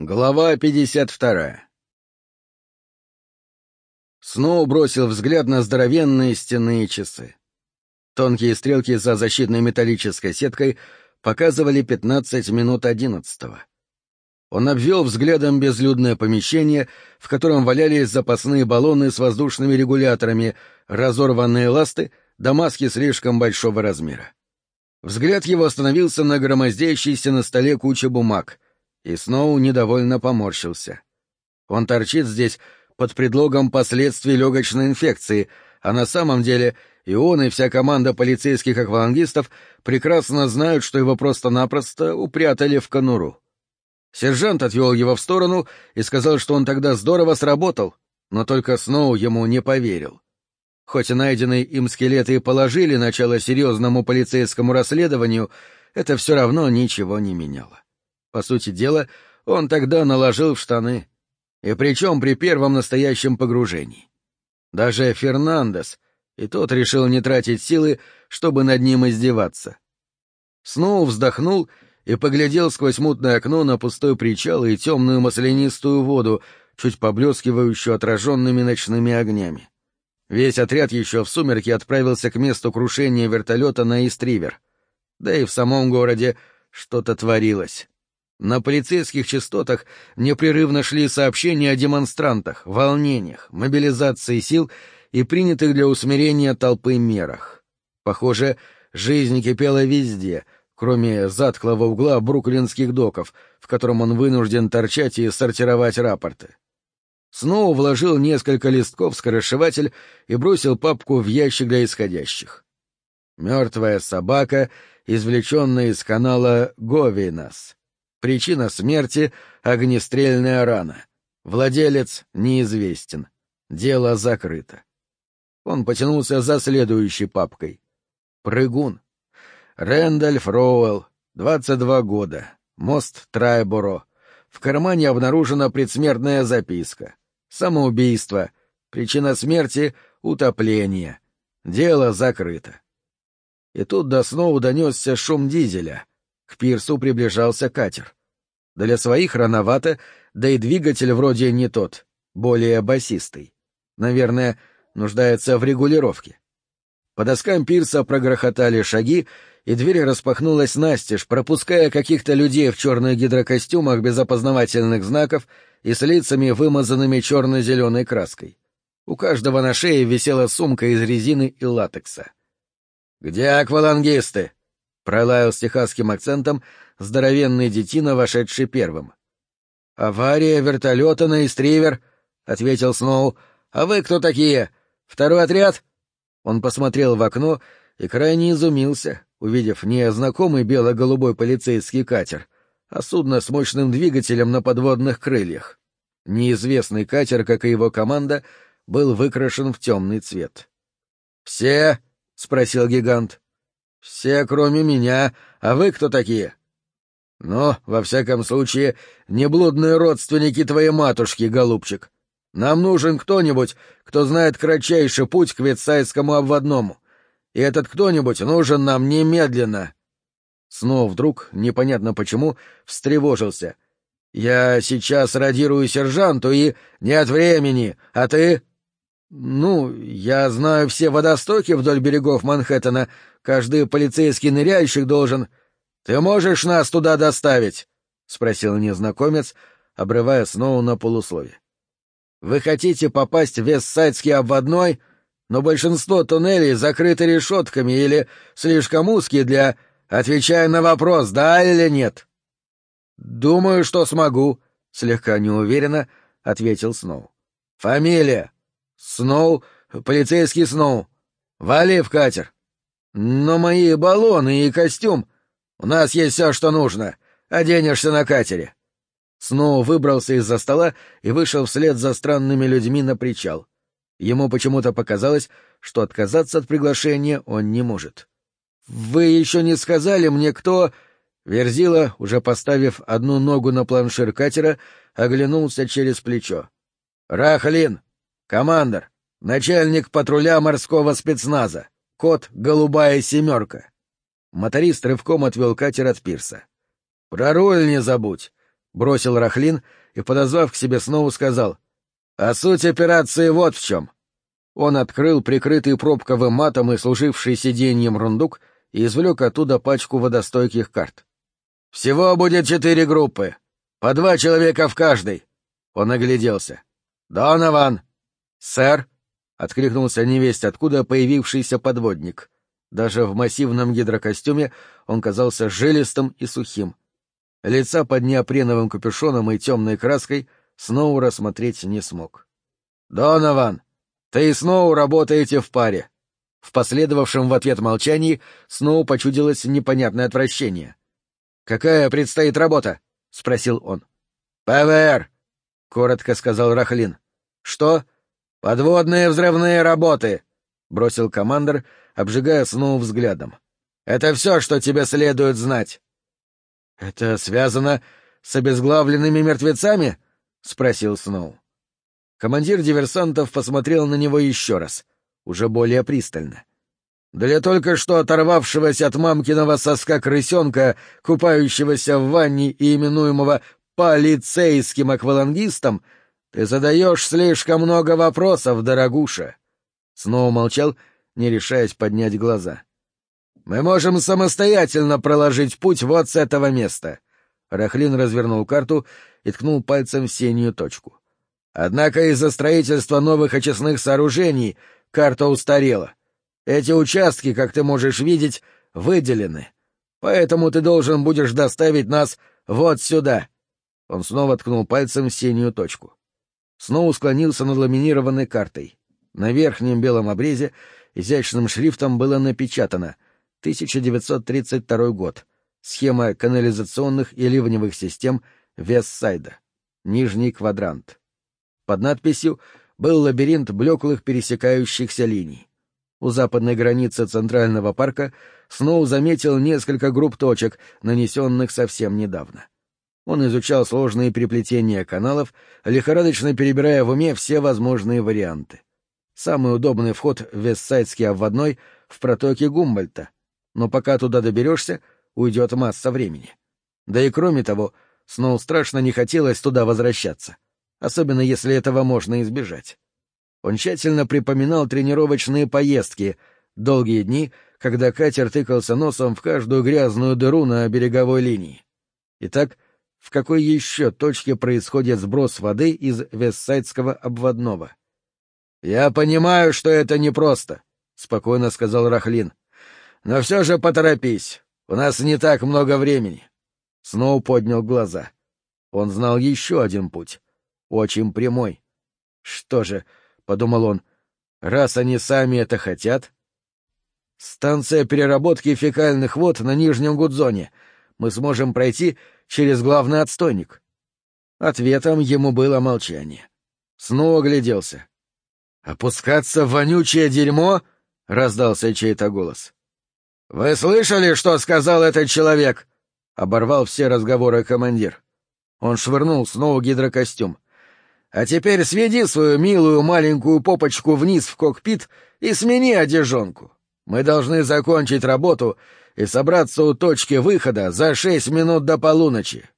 Глава 52 Сноу бросил взгляд на здоровенные стенные часы. Тонкие стрелки за защитной металлической сеткой показывали 15 минут одиннадцатого. Он обвел взглядом безлюдное помещение, в котором валялись запасные баллоны с воздушными регуляторами, разорванные ласты да маски слишком большого размера. Взгляд его остановился на громоздящейся на столе куче бумаг — и Сноу недовольно поморщился. Он торчит здесь под предлогом последствий легочной инфекции, а на самом деле и он, и вся команда полицейских аквалангистов прекрасно знают, что его просто-напросто упрятали в конуру. Сержант отвел его в сторону и сказал, что он тогда здорово сработал, но только Сноу ему не поверил. Хоть и найденные им скелеты и положили начало серьезному полицейскому расследованию, это все равно ничего не меняло. По сути дела, он тогда наложил в штаны. И причем при первом настоящем погружении. Даже Фернандес, и тот решил не тратить силы, чтобы над ним издеваться. Сноу вздохнул и поглядел сквозь мутное окно на пустой причал и темную маслянистую воду, чуть поблескивающую отраженными ночными огнями. Весь отряд еще в сумерки отправился к месту крушения вертолета на Истривер. Да и в самом городе что-то творилось. На полицейских частотах непрерывно шли сообщения о демонстрантах, волнениях, мобилизации сил и принятых для усмирения толпы мерах. Похоже, жизнь кипела везде, кроме затклого угла бруклинских доков, в котором он вынужден торчать и сортировать рапорты. Снова вложил несколько листков в скоросшиватель и бросил папку в ящик для исходящих. Мертвая собака, извлеченная из канала Говейнас. Причина смерти — огнестрельная рана. Владелец неизвестен. Дело закрыто. Он потянулся за следующей папкой. Прыгун. Рэндальф Роуэлл, 22 года. Мост Трайборо. В кармане обнаружена предсмертная записка. Самоубийство. Причина смерти — утопление. Дело закрыто. И тут до снова донесся шум дизеля. Пирсу приближался катер. Для своих рановато, да и двигатель вроде не тот, более басистый. Наверное, нуждается в регулировке. По доскам пирса прогрохотали шаги, и дверь распахнулась настежь, пропуская каких-то людей в черных гидрокостюмах без опознавательных знаков и с лицами, вымазанными черно-зеленой краской. У каждого на шее висела сумка из резины и латекса. «Где аквалангисты?» Пролаял с техасским акцентом здоровенный детина, вошедший первым. «Авария вертолета на Истривер», — ответил Сноу. «А вы кто такие? Второй отряд?» Он посмотрел в окно и крайне изумился, увидев не знакомый бело-голубой полицейский катер, а судно с мощным двигателем на подводных крыльях. Неизвестный катер, как и его команда, был выкрашен в темный цвет. «Все?» — спросил гигант. «Все, кроме меня. А вы кто такие?» «Ну, во всяком случае, не блудные родственники твоей матушки, голубчик. Нам нужен кто-нибудь, кто знает кратчайший путь к Ветсайскому обводному. И этот кто-нибудь нужен нам немедленно». Снова вдруг, непонятно почему, встревожился. «Я сейчас радирую сержанту и... Нет времени, а ты...» «Ну, я знаю все водостоки вдоль берегов Манхэттена. Каждый полицейский ныряльщик должен...» «Ты можешь нас туда доставить?» — спросил незнакомец, обрывая снова на полуслове. «Вы хотите попасть в Вестсайдский обводной, но большинство туннелей закрыты решетками или слишком узкие для... Отвечая на вопрос, да или нет?» «Думаю, что смогу», — слегка неуверенно ответил Сноу. «Фамилия?» «Сноу, полицейский Сноу. Вали в катер». «Но мои баллоны и костюм...» У нас есть все, что нужно. Оденешься на катере. Снова выбрался из-за стола и вышел вслед за странными людьми на причал. Ему почему-то показалось, что отказаться от приглашения он не может. «Вы еще не сказали мне, кто...» Верзила, уже поставив одну ногу на планшир катера, оглянулся через плечо. «Рахлин! Командор! Начальник патруля морского спецназа! Кот «Голубая семерка». Моторист рывком отвел катер от пирса. «Про руль не забудь! бросил Рахлин и, подозвав к себе Сноу, сказал. «А суть операции вот в чем». Он открыл прикрытый пробковым матом и служивший сиденьем рундук и извлек оттуда пачку водостойких карт. «Всего будет четыре группы. По два человека в каждой». Он огляделся. «Донован!» «Сэр!» — откликнулся невесть, откуда появившийся подводник. Даже в массивном гидрокостюме он казался жилистым и сухим. Лица под неопреновым капюшоном и темной краской Сноу рассмотреть не смог. «Донован, ты и Сноу работаете в паре». В последовавшем в ответ молчании Сноу почудилось непонятное отвращение. «Какая предстоит работа?» — спросил он. «ПВР», — коротко сказал Рахлин. «Что?» «Подводные взрывные работы», — бросил командор, обжигая Сноу взглядом. «Это все, что тебе следует знать». «Это связано с обезглавленными мертвецами?» — спросил Сноу. Командир диверсантов посмотрел на него еще раз, уже более пристально. Для только что оторвавшегося от мамкиного соска крысенка, купающегося в ванне и именуемого полицейским аквалангистом, ты задаешь слишком много вопросов, дорогуша. Снова молчал, не решаясь поднять глаза. Мы можем самостоятельно проложить путь вот с этого места. Рахлин развернул карту и ткнул пальцем в синюю точку. Однако из-за строительства новых очистных сооружений карта устарела. Эти участки, как ты можешь видеть, выделены. Поэтому ты должен будешь доставить нас вот сюда. Он снова ткнул пальцем в синюю точку. Снова склонился над ламинированной картой. На верхнем белом обрезе изящным шрифтом было напечатано — 1932 год. Схема канализационных и ливневых систем Вестсайда. Нижний квадрант. Под надписью был лабиринт блеклых пересекающихся линий. У западной границы Центрального парка Сноу заметил несколько групп точек, нанесенных совсем недавно. Он изучал сложные переплетения каналов, лихорадочно перебирая в уме все возможные варианты. Самый удобный вход в Вестсайдский обводной в протоке Гумбольта, но пока туда доберешься, уйдет масса времени. Да и кроме того, Сноу страшно не хотелось туда возвращаться, особенно если этого можно избежать. Он тщательно припоминал тренировочные поездки, долгие дни, когда катер тыкался носом в каждую грязную дыру на береговой линии. Итак, в какой еще точке происходит сброс воды из Вестсайдского обводного? — Я понимаю, что это непросто, — спокойно сказал Рахлин. Но все же поторопись, у нас не так много времени. Сноу поднял глаза. Он знал еще один путь, очень прямой. Что же, — подумал он, — раз они сами это хотят... Станция переработки фекальных вод на Нижнем Гудзоне. Мы сможем пройти через главный отстойник. Ответом ему было молчание. Снова огляделся. «Опускаться в вонючее дерьмо?» — раздался чей-то голос. «Вы слышали, что сказал этот человек?» — оборвал все разговоры командир. Он швырнул снова гидрокостюм. «А теперь сведи свою милую маленькую попочку вниз в кокпит и смени одежонку. Мы должны закончить работу и собраться у точки выхода за шесть минут до полуночи.